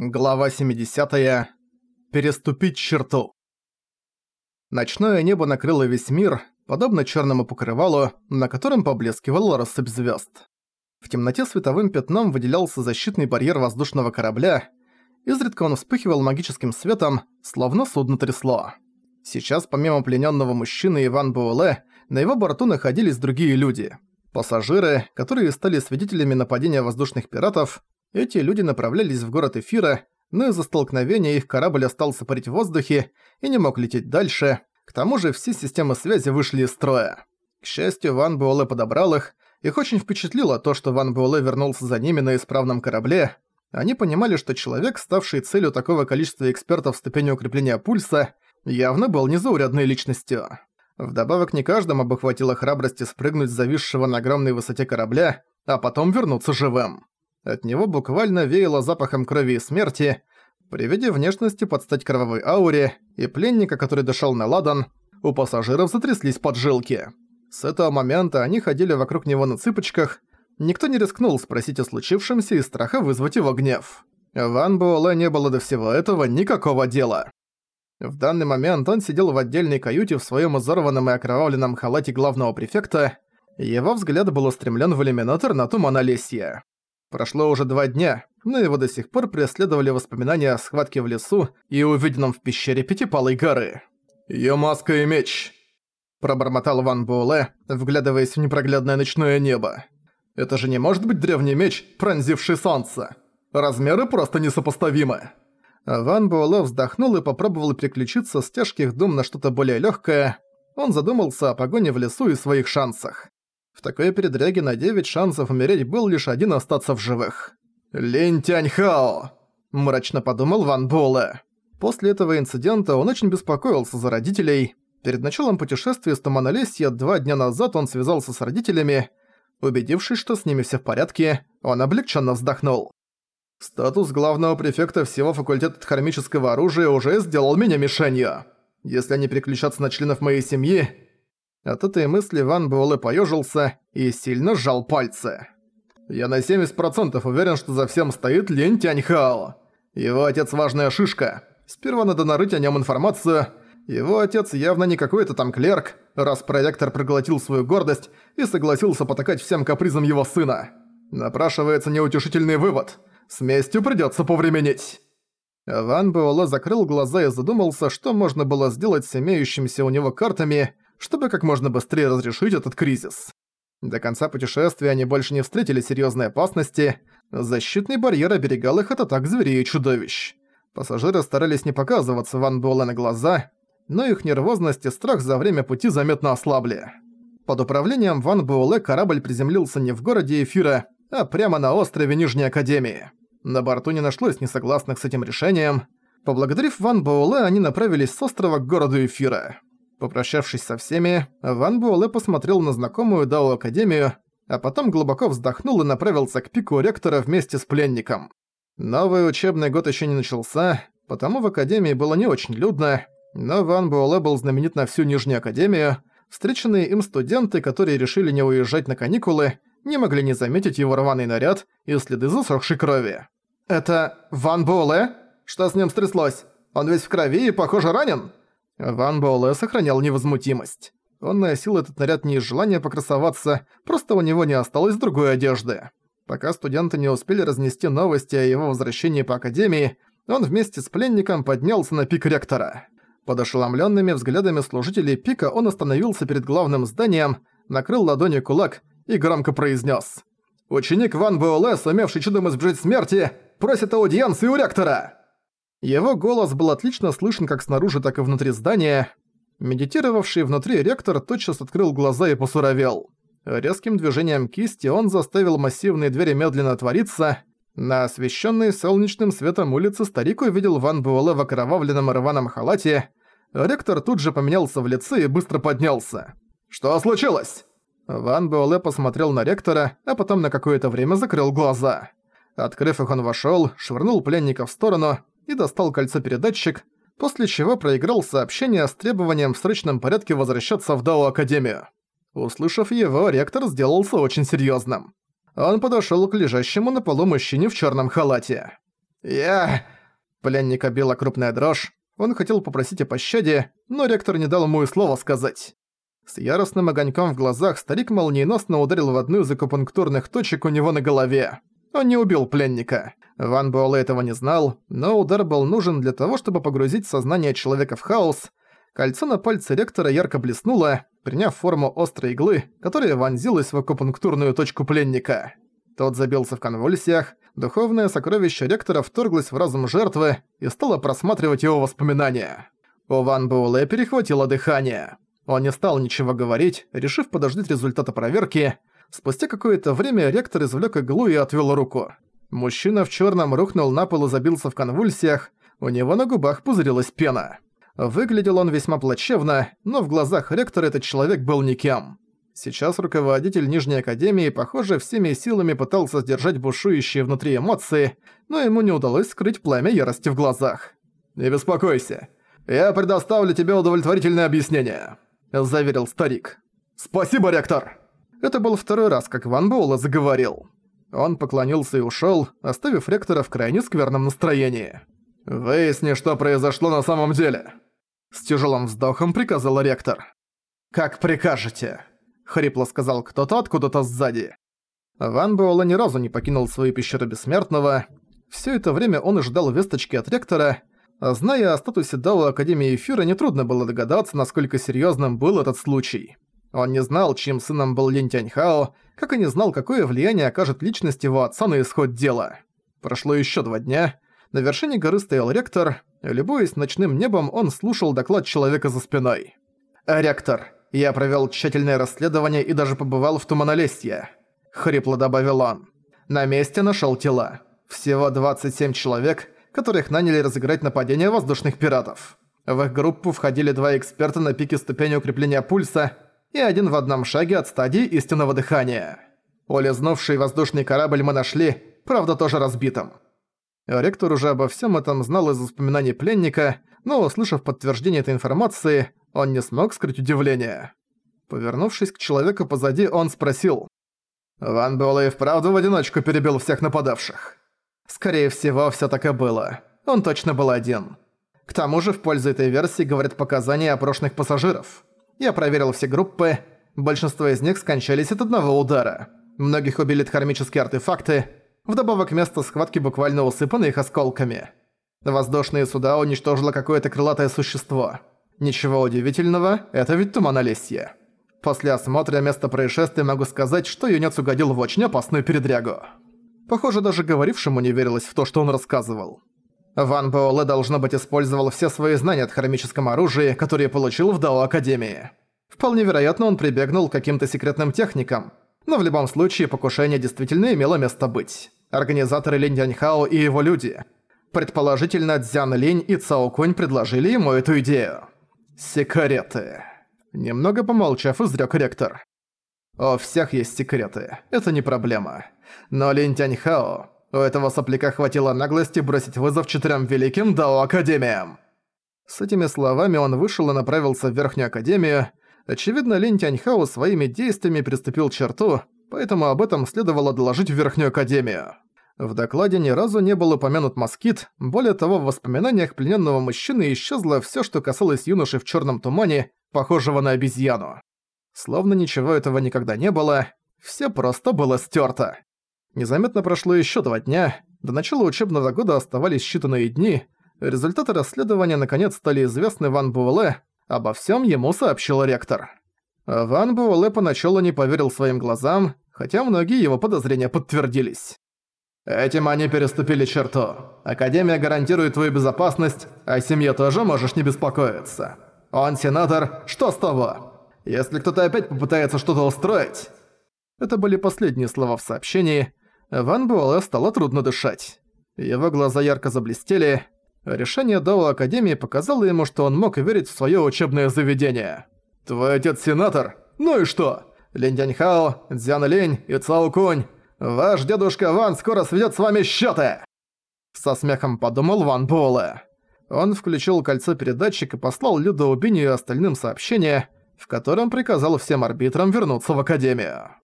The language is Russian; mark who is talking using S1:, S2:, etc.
S1: Глава 70. -я. Переступить черту. Ночное небо накрыло весь мир, подобно черному покрывалу, на котором поблескивала рассыпь звезд. В темноте световым пятном выделялся защитный барьер воздушного корабля. Изредка он вспыхивал магическим светом, словно судно трясло. Сейчас, помимо плененного мужчины Иван Буэлэ, на его борту находились другие люди. Пассажиры, которые стали свидетелями нападения воздушных пиратов, эти люди направлялись в город Эфира, но из-за столкновения их корабль остался парить в воздухе и не мог лететь дальше. К тому же все системы связи вышли из строя. К счастью, Ван Буэлэ подобрал их. Их очень впечатлило то, что Ван Буэлэ вернулся за ними на исправном корабле. Они понимали, что человек, ставший целью такого количества экспертов в ступени укрепления пульса, явно был незаурядной личностью. Вдобавок не каждому бы хватило храбрости спрыгнуть с зависшего на огромной высоте корабля, а потом вернуться живым. От него буквально веяло запахом крови и смерти. При виде внешности под стать кровавой ауре и пленника, который дышал на ладан, у пассажиров затряслись поджилки. С этого момента они ходили вокруг него на цыпочках. Никто не рискнул спросить о случившемся и страха вызвать его гнев. Ван Буэлэ не было до всего этого никакого дела. В данный момент он сидел в отдельной каюте в своем изорванном и окровавленном халате главного префекта. Его взгляд был устремлен в иллюминатор на туман Олесья. Прошло уже два дня, но его до сих пор преследовали воспоминания о схватке в лесу и увиденном в пещере Пятипалой горы. «Её маска и меч!» – пробормотал Ван Буэлэ, вглядываясь в непроглядное ночное небо. «Это же не может быть древний меч, пронзивший солнце! Размеры просто несопоставимы!» Ван Буэлэ вздохнул и попробовал переключиться с тяжких дум на что-то более лёгкое. Он задумался о погоне в лесу и своих шансах. В такой передряге на 9 шансов умереть был лишь один остаться в живых. «Линь Тяньхао!» – мрачно подумал Ван Буэлэ. После этого инцидента он очень беспокоился за родителей. Перед началом путешествия с Туманолесья два дня назад он связался с родителями. Убедившись, что с ними все в порядке, он облегченно вздохнул. «Статус главного префекта всего факультета хромического оружия уже сделал меня мишенью. Если они переключатся на членов моей семьи, от этой мысли Ван Буэлэ поёжился и сильно сжал пальцы. «Я на 70% уверен, что за всем стоит Лин Тяньхао. Его отец важная шишка. Сперва надо нарыть о нем информацию. Его отец явно не какой-то там клерк, раз проектор проглотил свою гордость и согласился потакать всем капризам его сына. Напрашивается неутешительный вывод. С местью придётся повременить». Ван Буэлэ закрыл глаза и задумался, что можно было сделать с имеющимися у него картами – чтобы как можно быстрее разрешить этот кризис. До конца путешествия они больше не встретили серьёзной опасности, защитный барьер оберегал их от атак зверей и чудовищ. Пассажиры старались не показываться Ван Буэлэ на глаза, но их нервозность и страх за время пути заметно ослабли. Под управлением Ван Буэлэ корабль приземлился не в городе Эфира, а прямо на острове Нижней Академии. На борту не нашлось несогласных с этим решением. Поблагодарив Ван Буэлэ, они направились с острова к городу Эфира. Попрощавшись со всеми, Ван Буэлэ посмотрел на знакомую Дао Академию, а потом глубоко вздохнул и направился к пику ректора вместе с пленником. Новый учебный год еще не начался, потому в Академии было не очень людно, но Ван Буэлэ был знаменит на всю Нижнюю Академию, встреченные им студенты, которые решили не уезжать на каникулы, не могли не заметить его рваный наряд и следы засохшей крови. «Это Ван Буэлэ? Что с ним стряслось? Он весь в крови и, похоже, ранен?» Ван Боулэ сохранял невозмутимость. Он носил этот наряд не из желания покрасоваться, просто у него не осталось другой одежды. Пока студенты не успели разнести новости о его возвращении по Академии, он вместе с пленником поднялся на пик ректора. Под ошеломленными взглядами служителей пика он остановился перед главным зданием, накрыл ладонью кулак и громко произнес: «Ученик Ван Буэлэ, сумевший чудом избежать смерти, просит аудиенции у ректора!» Его голос был отлично слышен как снаружи, так и внутри здания. Медитировавший внутри ректор тотчас открыл глаза и посуровел. Резким движением кисти он заставил массивные двери медленно отвориться. На освещенной солнечным светом улице старик увидел Ван Буэлэ в окровавленном рваном халате. Ректор тут же поменялся в лице и быстро поднялся. «Что случилось?» Ван Буэлэ посмотрел на ректора, а потом на какое-то время закрыл глаза. Открыв их, он вошел, швырнул пленника в сторону и достал кольцо-передатчик, после чего проиграл сообщение с требованием в срочном порядке возвращаться в Дао Академию. Услышав его, ректор сделался очень серьезным. Он подошел к лежащему на полу мужчине в черном халате. «Я...» Пленника била крупная дрожь. Он хотел попросить о пощаде, но ректор не дал ему и слова сказать. С яростным огоньком в глазах старик молниеносно ударил в одну из акупунктурных точек у него на голове. Он не убил пленника. Ван Буэлэ этого не знал, но удар был нужен для того, чтобы погрузить сознание человека в хаос. Кольцо на пальце ректора ярко блеснуло, приняв форму острой иглы, которая вонзилась в акупунктурную точку пленника. Тот забился в конвульсиях, духовное сокровище ректора вторглось в разум жертвы и стало просматривать его воспоминания. У Ван Буэлэ перехватило дыхание. Он не стал ничего говорить, решив подождать результата проверки, Спустя какое-то время ректор извлек иглу и отвёл руку. Мужчина в чёрном рухнул на пол и забился в конвульсиях, у него на губах пузырилась пена. Выглядел он весьма плачевно, но в глазах ректора этот человек был никем. Сейчас руководитель Нижней Академии, похоже, всеми силами пытался сдержать бушующие внутри эмоции, но ему не удалось скрыть пламя ярости в глазах. «Не беспокойся, я предоставлю тебе удовлетворительное объяснение», – заверил старик. «Спасибо, ректор!» Это был второй раз, как Ван Боула заговорил. Он поклонился и ушёл, оставив ректора в крайне скверном настроении. «Выясни, что произошло на самом деле!» С тяжёлым вздохом приказал ректор. «Как прикажете!» Хрипло сказал кто-то откуда-то сзади. Ван Буэлла ни разу не покинул свою пещеру Бессмертного. Всё это время он ожидал весточки от ректора, а зная о статусе Дао Академии Эфира, нетрудно было догадаться, насколько серьёзным был этот случай. Он не знал, чьим сыном был Лин Тяньхао, как и не знал, какое влияние окажет личность его отца на исход дела. Прошло еще два дня. На вершине горы стоял ректор. Любуясь ночным небом, он слушал доклад человека за спиной. «Ректор, я провел тщательное расследование и даже побывал в Туманолесье», — хрипло добавил он. «На месте нашел тела. Всего 27 человек, которых наняли разыграть нападение воздушных пиратов. В их группу входили два эксперта на пике ступени укрепления пульса — и один в одном шаге от стадии истинного дыхания. Улизнувший воздушный корабль мы нашли, правда тоже разбитым. Ректор уже обо всем этом знал из воспоминаний пленника, но, услышав подтверждение этой информации, он не смог скрыть удивление. Повернувшись к человеку позади, он спросил. «Ван Буэлэ и вправду в одиночку перебил всех нападавших?» «Скорее всего, все так и было. Он точно был один. К тому же в пользу этой версии говорят показания опрошенных пассажиров». Я проверил все группы. Большинство из них скончались от одного удара. Многих убили дхармические артефакты. Вдобавок место схватки буквально усыпано их осколками. Воздушные суда уничтожило какое-то крылатое существо. Ничего удивительного, это ведь туман Олесье. После осмотра места происшествия могу сказать, что юнец угодил в очень опасную передрягу. Похоже, даже говорившему не верилось в то, что он рассказывал. Ван Боуле, должно быть, использовал все свои знания о хромическом оружии, которые получил в Дао Академии. Вполне вероятно, он прибегнул к каким-то секретным техникам, но в любом случае покушение действительно имело место быть. Организаторы Линь Яньхао и его люди. Предположительно, Дзян Линь и Цао Кунь предложили ему эту идею. Секреты. Немного помолчав, изрёк ректор. У всех есть секреты, это не проблема. Но Линь Тяньхао у этого сопляка хватило наглости бросить вызов четырем великим Дао Академиям. С этими словами он вышел и направился в Верхнюю Академию. Очевидно, Лин Тяньхао своими действиями приступил к черту, поэтому об этом следовало доложить в Верхнюю Академию. В докладе ни разу не был упомянут москит, более того, в воспоминаниях плененного мужчины исчезло все, что касалось юноши в черном тумане, похожего на обезьяну. Словно ничего этого никогда не было, все просто было стерто. Незаметно прошло еще два дня. До начала учебного года оставались считанные дни. Результаты расследования наконец стали известны Ван Буэлэ. Обо всем ему сообщил ректор. Ван Буэлэ поначалу не поверил своим глазам, хотя многие его подозрения подтвердились. «Этим они переступили черту. Академия гарантирует твою безопасность, а семье тоже можешь не беспокоиться. Он сенатор, что с того? Если кто-то опять попытается что-то устроить...» Это были последние слова в сообщении, Ван Буале стало трудно дышать. Его глаза ярко заблестели. Решение Дао Академии показало ему, что он мог верить в своё учебное заведение. «Твой отец сенатор? Ну и что? Линь Дяньхао, Дзян Линь и Цао Кунь, ваш дедушка Ван скоро сведёт с вами счёты!» Со смехом подумал Ван Буале. Он включил кольцо передатчик и послал Людоубиню и остальным сообщение, в котором приказал всем арбитрам вернуться в Академию.